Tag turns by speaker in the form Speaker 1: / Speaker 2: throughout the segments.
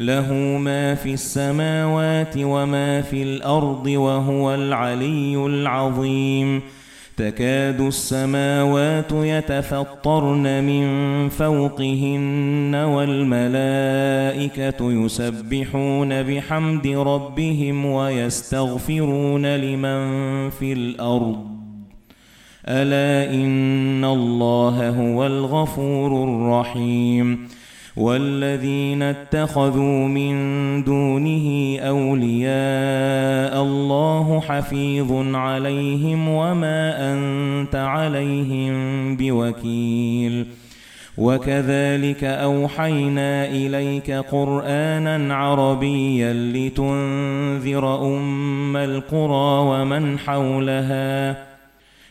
Speaker 1: لَهُ مَا فِي السَّمَاوَاتِ وَمَا فِي الْأَرْضِ وَهُوَ الْعَلِيُّ الْعَظِيمُ تَكَادُ السَّمَاوَاتُ يَتَفَطَّرْنَ مِنْ فَوْقِهِنَّ وَالْمَلَائِكَةُ يُسَبِّحُونَ بِحَمْدِ رَبِّهِمْ وَيَسْتَغْفِرُونَ لِمَنْ فِي الْأَرْضِ أَلَا إِنَّ اللَّهَ هُوَ الْغَفُورُ الرَّحِيمُ وَالَّذِينَ اتَّخَذُوا مِن دُونِهِ أَوْلِيَاءَ اللَّهُ حَفِيظٌ عَلَيْهِمْ وَمَا أَنْتَ عَلَيْهِمْ بِوَكِيلٍ وَكَذَلِكَ أَوْحَيْنَا إِلَيْكَ قُرْآنًا عَرَبِيًّا لِتُنذِرَ أُمَّ الْقُرَى وَمَنْ حَوْلَهَا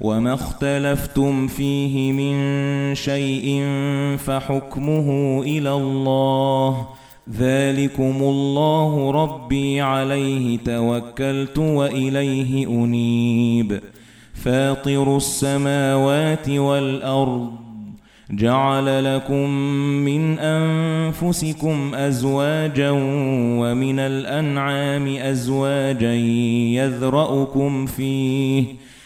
Speaker 1: وَمَا اخْتَلَفْتُمْ فِيهِ مِنْ شَيْءٍ فَحُكْمُهُ إِلَى اللَّهِ ذَلِكُمُ اللَّهُ رَبِّي عَلَيْهِ تَوَكَّلْتُ وَإِلَيْهِ أُنِيبُ فَاطِرُ السَّمَاوَاتِ وَالْأَرْضِ جَعَلَ لَكُم مِّنْ أَنفُسِكُمْ أَزْوَاجًا وَمِنَ الْأَنْعَامِ أَزْوَاجًا يَذْرَؤُكُمْ فِيهِ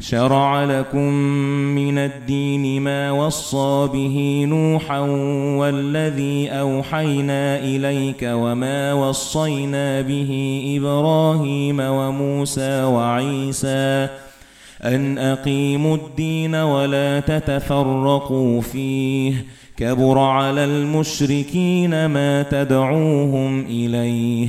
Speaker 1: شَرَعَ لَكُم مِّنَ الدِّينِ مَا وَصَّى بِهِ نُوحًا وَالَّذِي أَوْحَيْنَا إِلَيْكَ وَمَا وَصَّيْنَا بِهِ إِبْرَاهِيمَ وَمُوسَى وَعِيسَى أَنْ أَقِيمُوا الدِّينَ وَلَا تَتَفَرَّقُوا فِيهِ كَبُرَ عَلَى الْمُشْرِكِينَ مَا تَدْعُوهُمْ إِلَيْهِ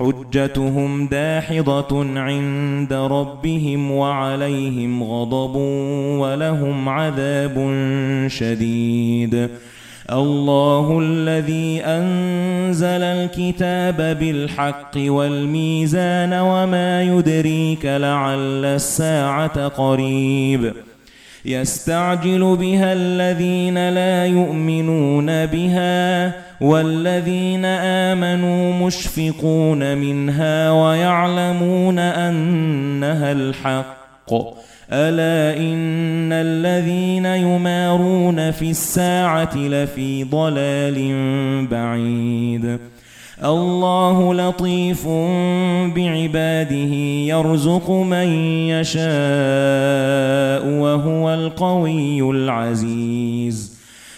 Speaker 1: حُجَّتُهُمْ دَاحِضَةٌ عِندَ رَبِّهِمْ وَعَلَيْهِمْ غَضَبٌ وَلَهُمْ عَذَابٌ شَدِيدٌ اللَّهُ الَّذِي أَنزَلَ الْكِتَابَ بِالْحَقِّ وَالْمِيزَانَ وَمَا يُدْرِيكَ لَعَلَّ السَّاعَةَ قَرِيبٌ يَسْتَعْجِلُ بِهَا الَّذِينَ لَا يُؤْمِنُونَ بِهَا وَالَّذِينَ آمَنُوا مُشْفِقُونَ مِنْهَا وَيَعْلَمُونَ أَنَّهَا الْحَقُّ أَلَا إِنَّ الَّذِينَ يُمَارُونَ فِي السَّاعَةِ لَفِي ضَلَالٍ بَعِيدٍ اللَّهُ لَطِيفٌ بِعِبَادِهِ يَرْزُقُ مَن يَشَاءُ وَهُوَ الْقَوِيُّ الْعَزِيزُ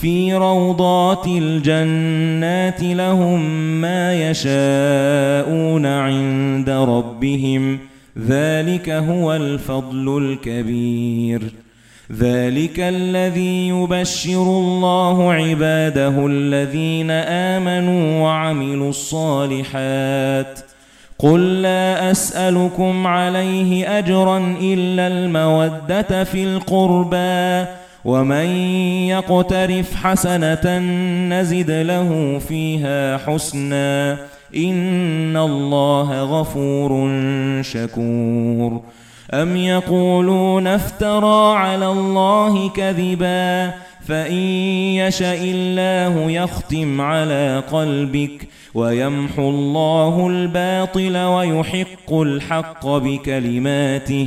Speaker 1: في روضات الجنات لهم ما يشاءون عند ربهم ذلك هو الفضل الكبير ذلك الذي يبشر الله عباده الذين آمنوا وعملوا الصالحات قُل لا أسألكم عليه أجرا إلا المودة في القربى وَمَن يَقْتَرِفْ حَسَنَةً نَّزِدْ لَهُ فِيهَا حُسْنًا إِنَّ اللَّهَ غَفُورٌ شَكُورٌ أَمْ يَقُولُونَ افْتَرَى عَلَى اللَّهِ كَذِبًا فَإِن يَشَإِ اللَّهُ يَخْتِمْ عَلَى قَلْبِكَ وَيَمْحُو اللَّهُ الْبَاطِلَ وَيُحِقُّ الْحَقَّ بِكَلِمَاتِهِ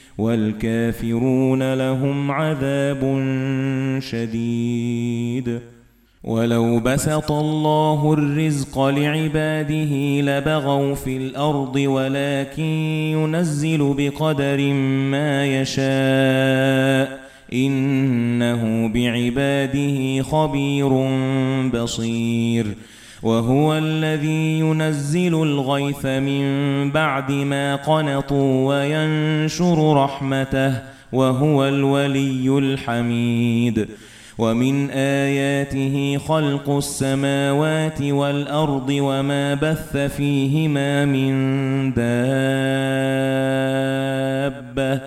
Speaker 1: وَالْكَافِرُونَ لَهُمْ عَذَابٌ شَدِيدٌ وَلَوْ بَسَطَ اللَّهُ الرِّزْقَ لِعِبَادِهِ لَبَغَوْا فِي الْأَرْضِ وَلَكِن يُنَزِّلُ بِقَدَرٍ ما يَشَاءُ إِنَّهُ بِعِبَادِهِ خَبِيرٌ بَصِيرٌ وَهُوَ الَّذِي يُنَزِّلُ الْغَيْثَ مِن بَعْدِ مَا قَنَطُوا وَيَنشُرُ رَحْمَتَهُ وَهُوَ الْوَلِيُّ الْحَمِيدُ وَمِنْ آيَاتِهِ خَلْقُ السَّمَاوَاتِ وَالْأَرْضِ وَمَا بَثَّ فِيهِمَا مِنْ دَابَّةٍ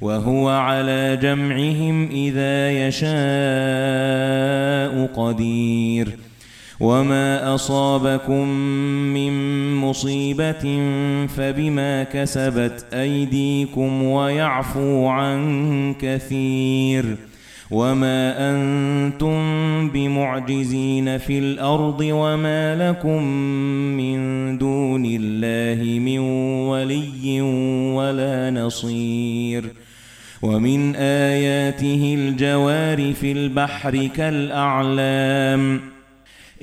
Speaker 1: وَهُوَ عَلَى جَمْعِهِمْ إِذَا يَشَاءُ قَدِيرٌ وَمَا أَصَابَكُم مِّن مُّصِيبَةٍ فَبِمَا كَسَبَتْ أَيْدِيكُمْ وَيَعْفُو عَن كَثِيرٍ وَمَا أَنتُم بِمُعْجِزِينَ فِي الْأَرْضِ وَمَا لَكُم مِّن دُونِ اللَّهِ مِن وَلِيٍّ وَلَا نَصِيرٍ وَمِنْ آيَاتِهِ الْجَوَارِ فِي الْبَحْرِ كَالْأَعْلَامِ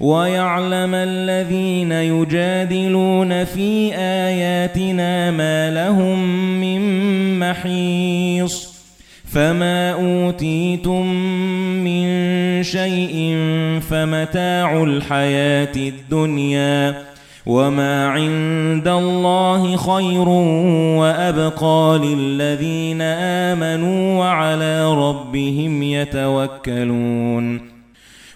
Speaker 1: وَيَعْلَمَ الَّذِينَ يُجَادِلُونَ فِي آيَاتِنَا مَا لَهُم مِّن مَّحِيصٍ فَمَا أُوتِيتُم مِّن شَيْءٍ فَمَتَاعُ الْحَيَاةِ الدُّنْيَا وَمَا عِندَ اللَّهِ خَيْرٌ وَأَبْقَى لِلَّذِينَ آمَنُوا وَعَلَى رَبِّهِمْ يَتَوَكَّلُونَ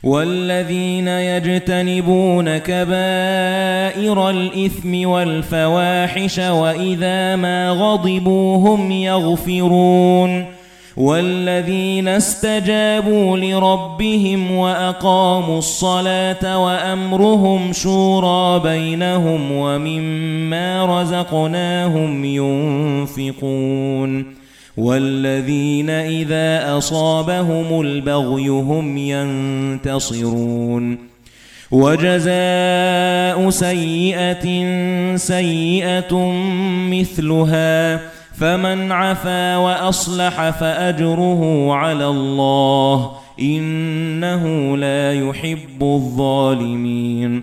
Speaker 1: وَالَّذِينَ يَجْتَنِبُونَ كَبَائِرَ الْإِثْمِ وَالْفَوَاحِشَ وَإِذَا مَا غَضِبُوا هُمْ يَغْفِرُونَ وَالَّذِينَ اسْتَجَابُوا لِرَبِّهِمْ وَأَقَامُوا الصَّلَاةَ وَأَمْرُهُمْ شُورَى بَيْنَهُمْ وَمِمَّا رَزَقْنَاهُمْ يُنْفِقُونَ وَالَّذِينَ إِذَا أَصَابَهُمُ الْبَغْيُ هُمْ يَنْتَصِرُونَ وَجَزَاءُ سَيِّئَةٍ سَيِّئَةٌ مِثْلُهَا فَمَنْ عَفَا وَأَصْلَحَ فَأَجْرُهُ عَلَى اللَّهِ إِنَّهُ لَا يُحِبُّ الظَّالِمِينَ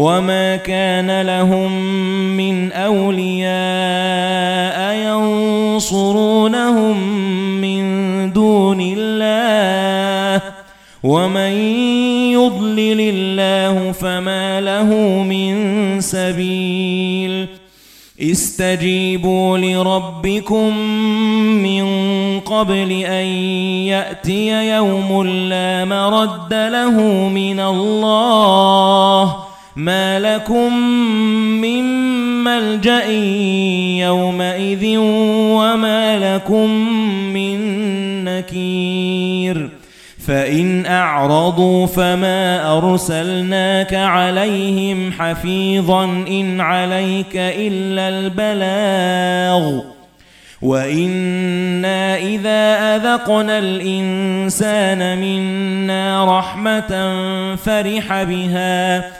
Speaker 1: وَمَا كَانَ لَهُم مِّنْ أَوْلِيَاءَ يَنصُرُونَهُم مِّن دُونِ اللَّهِ وَمَن يُضْلِلِ اللَّهُ فَمَا لَهُ مِن سَبِيلٍ اسْتَجِيبُوا لِرَبِّكُم مِّن قَبْلِ أَن يَأْتِيَ يَوْمٌ لَّا مَرَدَّ لَهُ مِنَ اللَّهِ مَا لَكُمْ مِنْ مَلْجَأٍ يَوْمَئِذٍ وَمَا لَكُمْ مِنْ نَكِيرٍ فَإِنْ أَعْرَضُوا فَمَا أَرْسَلْنَاكَ عَلَيْهِمْ حَفِيظًا إِنْ عَلَيْكَ إِلَّا الْبَلَاغُ وَإِنَّا إِذَا أَذَقْنَا الْإِنْسَانَ مِنَّا رَحْمَةً فَرِحَ بِهَا